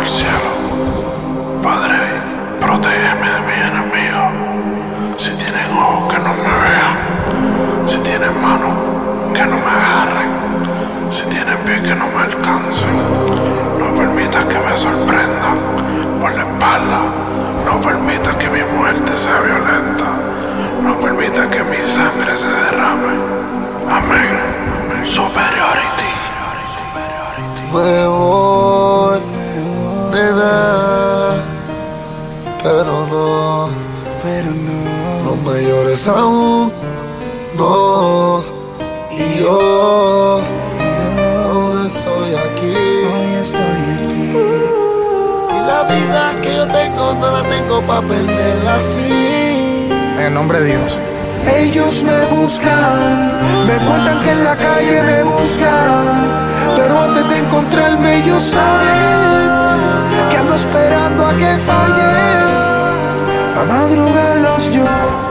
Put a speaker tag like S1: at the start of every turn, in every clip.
S1: el cielo. Padre, protégeme de mis enemigos. Si tienen ojos que no me vean, si tienen manos que no me agarren, si tienen pies que no me alcancen, no permitas que me sorprendan por la espalda, no permitas que mi muerte sea violenta, no permitas que mi sangre se derrame. Amén. Superiority.
S2: Me aún, no, y yo aún estoy aquí.
S3: Hoy estoy aquí.
S2: Y la vida que yo tengo no la tengo para perderla así.
S4: En el nombre de Dios.
S3: Ellos me buscan, me cuentan que en la calle me buscan, pero antes de encontrarme ellos saben que ando esperando a que falle, a madrugarlos yo.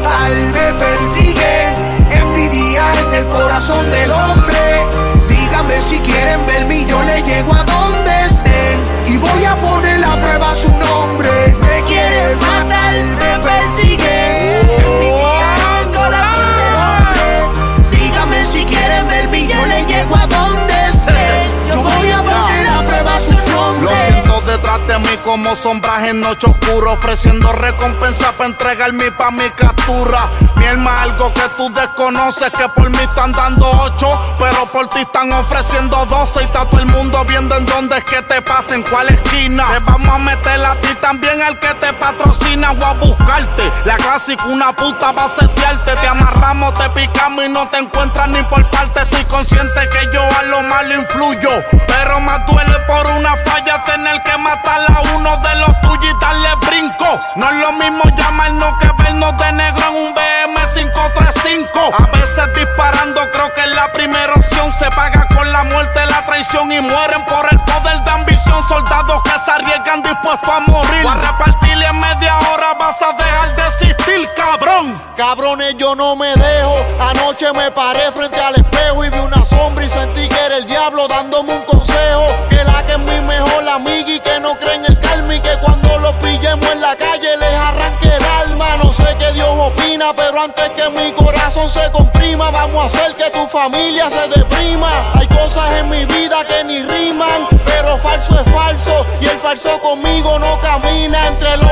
S3: Matar, me persiguen, envidia en el corazón del hombre. Díganme si quieren verme yo le llego a
S5: como sombras en noche oscura Ofreciendo recompensa para entregarme pa' mi captura. Mi alma algo que tú desconoces Que por mí están dando ocho Pero por ti están ofreciendo doce. Y está todo el mundo viendo en dónde es que te pasa En cuál esquina. Te vamos a meter a ti también al que te patrocina. O a buscarte La clásica una puta va a setearte. Te amarramos, te picamos y no te encuentras ni por parte. Estoy consciente que yo a lo malo influyo Pero más duele dispuestos a morir. O a repartirle en media hora vas a dejar de existir, cabrón.
S6: Cabrones, yo no me dejo. Anoche me paré frente al espejo y vi una sombra y sentí que era el diablo dándome un consejo. Que la que es mi mejor amiga y que no cree en el karma y que cuando lo pillemos en la calle les arranque el alma. No sé qué Dios opina, pero antes que mi corazón se comprima, vamos a hacer que tu familia se deprima. Hay cosas en mi vida que ni riman, pero falso es falso falso conmigo no camina. Entre lo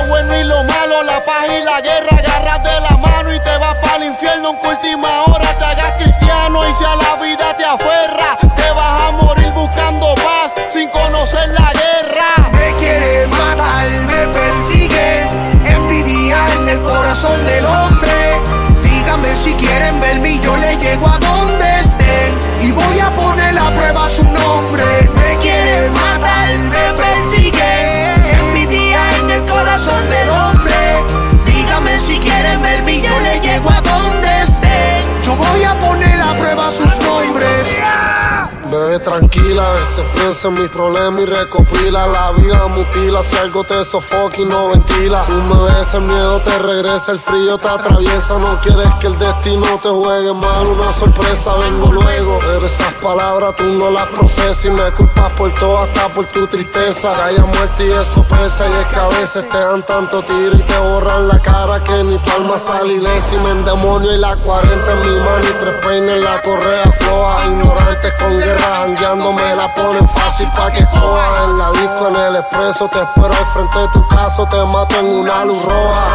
S2: veces piensa en mis problemas y recopila. La vida mutila, si algo te sofoca y no ventila. Tú me ves, el miedo te regresa, el frío te atraviesa. No quieres que el destino te juegue mal, una sorpresa vengo luego. Pero esas palabras tú no las procesas y me culpas por todo, hasta por tu tristeza. Que haya muerte y eso pesa y es que a veces te dan tanto tiro y te borran la cara Que ni tu alma sale ilesa y me endemonio y la 40 en mi mano y tres peines en la correa floja. Ignorantes con guerra jangueando me la ponen fácil pa' que coja En la disco, en el expreso, te espero al frente de tu caso Te mato en una luz roja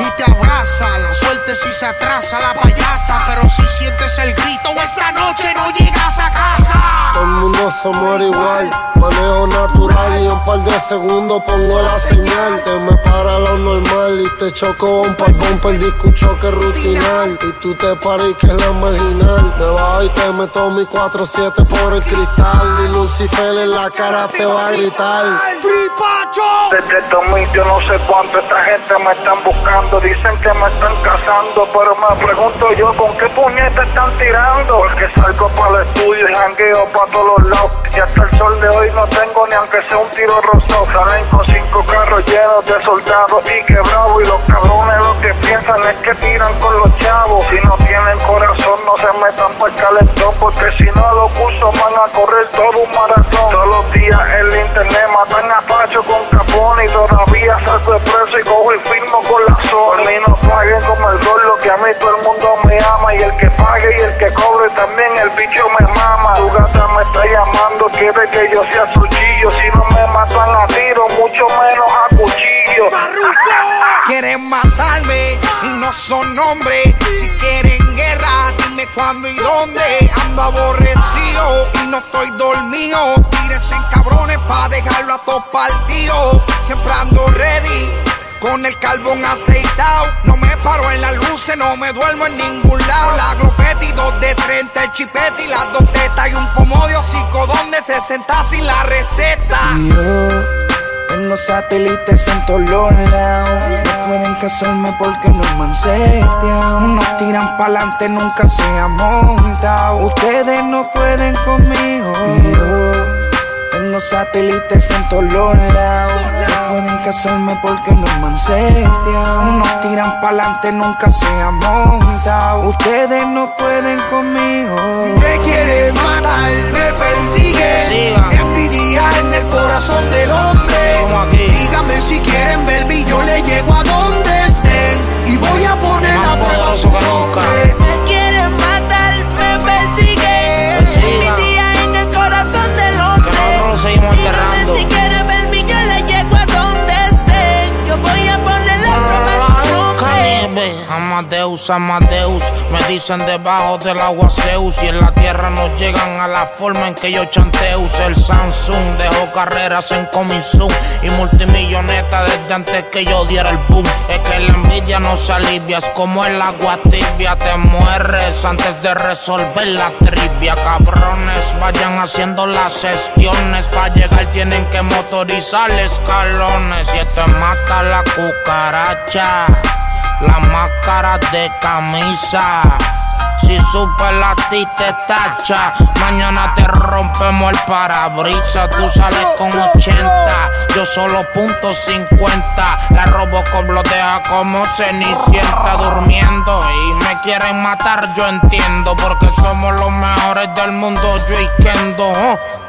S7: y te abraza. La suerte si se atrasa, la payasa. Pero si sientes el grito, esta noche no llegas a casa.
S2: Todo el mundo se muere igual, y un par de segundos pongo la señal. Te me para lo normal y te choco un par bumper, disco un choque rutinal. Y tú te paras que es la marginal. Me bajo y te meto mi 4-7 por el cristal. Y Lucifer en la cara te va a gritar.
S4: Desde 2000 yo no sé cuánto esta gente me están buscando. Dicen que me están casando, pero me pregunto yo con qué puñetas están tirando. Porque salgo para el estudio y jangueo para todos los lados. Y hasta el sol de hoy no tengo ni aunque sea un tiro rosado. Salen con cinco carros de soldados y quebrados. Y los cabrones lo que piensan es que tiran con los chavos. Si no tienen corazón no se metan por el calentón. Porque si no los cursos van a correr todo un maratón. Todos los días el internet matan a Pacho con Capone. Y todavía salgo de preso y cojo y firmo con la zona. Mí no paguen como el lo que a mí todo el mundo me ama. Y el que pague y el que cobre también el bicho me mama. Tu gata me está llamando, quiere que yo sea su chillo. Si
S7: Quieren matarme y no son hombres. Si quieren guerra, dime cuándo y dónde. Ando aborrecido y no estoy dormido. Tírense en cabrones pa' dejarlo a todo partido. Siempre ando ready. Con el carbón aceitado, no me paro en las luces, no me duermo en ningún lado. La glopeti, dos de 30, el chipete y las dos tetas y un pomo de hocico donde se senta sin la receta.
S3: Yo tengo satélites en todos los lados. Pueden casarme porque no seteado. Nos tiran pa'lante, nunca se han. Ustedes no pueden conmigo. Yo tengo satélites en todos los lados. Casarme porque no me han seteado. Nos tiran pa'lante, nunca se han montado. Ustedes no pueden conmigo.
S7: Me quieren matar, me persiguen.
S8: Sigan.
S7: Envidia en el corazón del hombre.
S8: Como aquí.
S7: Dígame si quieren verme y yo le llego a donde
S8: Amadeus, Amadeus, me dicen debajo del agua Zeus y en la tierra no llegan a la forma en que yo chanteus. El Samsung dejó carreras en comisión y multimilloneta desde antes que yo diera el boom. Es que la envidia no se alivia, es como el agua tibia, te mueres antes de resolver la trivia. Cabrones, vayan haciendo las gestiones, para llegar tienen que motorizar escalones y esto mata la cucaracha la máscara de camisa. Si supe la ti te tacha, mañana te rompemos el parabrisas. Tú sales con 80, yo solo punto 50. La Robocop lo deja como cenicienta durmiendo. Y me quieren matar, yo entiendo, porque somos los mejores del mundo, yo y Kendo.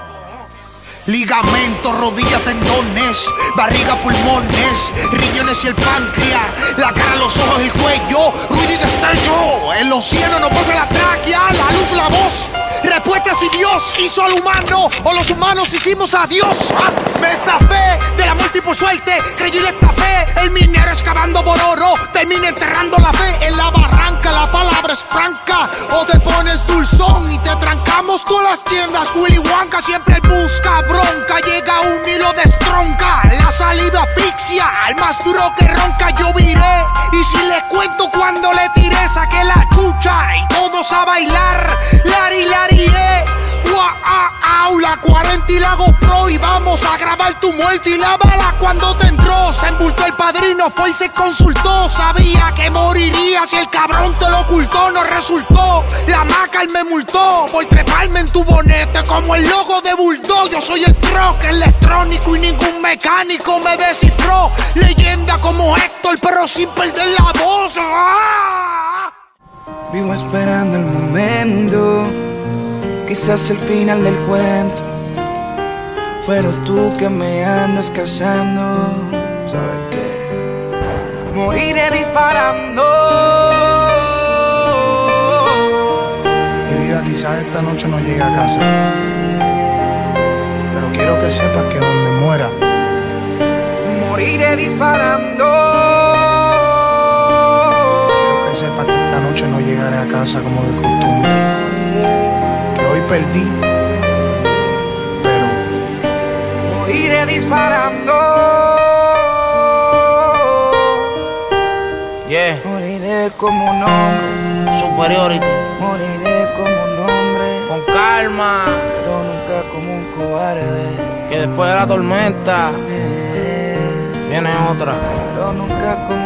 S7: Ligamentos, rodillas, tendones, barriga, pulmones, riñones y el páncreas, la cara, los ojos, el cuello, ruido y destello. En los cielos no pasa la tráquea, la luz, la voz. Respuesta si Dios hizo al humano o los humanos hicimos a Dios. Ah, me zafé de la múltiple suerte, creí en esta fe. El minero excavando por oro, termina enterrando la fe en la barranca. La palabra es franca, o te pones dulzón y te trancamos todas las tiendas. Willy Wonka siempre busca bronca, llega un hilo de estronca. La salida asfixia, al más duro que ronca yo viré. Y si les cuento cuando le tiré, saqué la chucha y todos a bailar. Lari, lari, la 40 y la GoPro y vamos a grabar tu muerte y la bala cuando te entró. Se embultó el padrino, fue y se consultó. Sabía que moriría si el cabrón te lo ocultó, no resultó. La maca me multó por treparme en tu bonete como el logo de Bulldog. Yo soy el truck electrónico y ningún mecánico me descifró. Leyenda como Héctor, pero sin perder la voz.
S3: Vivo esperando el momento, quizás el final del cuento. Pero tú que me andas cazando, ¿sabes qué? Moriré disparando.
S9: Mi vida quizás esta noche no llegue a casa. Pero quiero que sepas que donde muera,
S3: Moriré disparando.
S9: quiero que sepas que esta noche no llegaré a casa como de costumbre. Que hoy perdí,
S3: Disparando.
S8: Yeah,
S3: Moriré como un hombre.
S8: superiority.
S3: Moriré como un hombre.
S8: Con calma.
S3: Pero nunca como un cobarde.
S8: Que después de la tormenta viene otra.
S3: Pero nunca como